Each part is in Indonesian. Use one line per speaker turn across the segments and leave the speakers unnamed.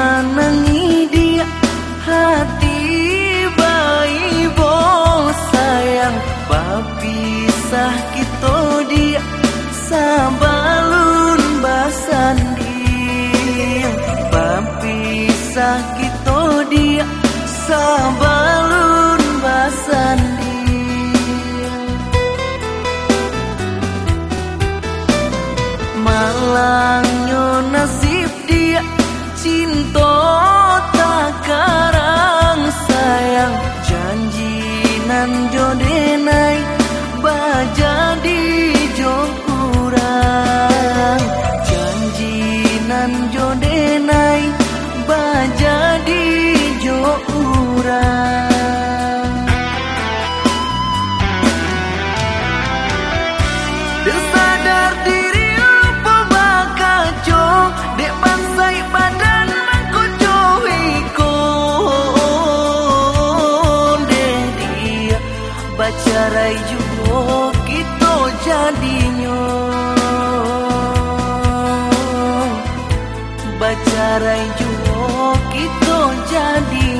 menengi dia. Hati bayi bos, sayang bapisah kita dia. Sabalun basandi bapisah kita dia. Sabalun siento sarai jugo kita jadinyo bacarai jugo kita jadinyo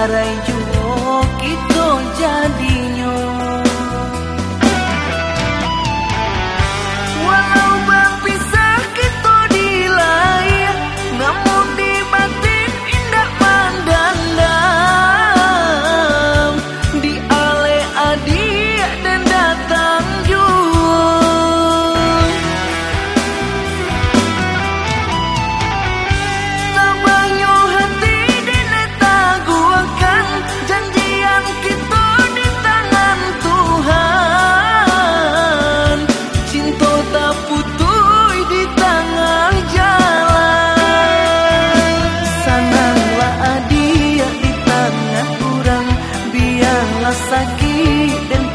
bacarai sakit dan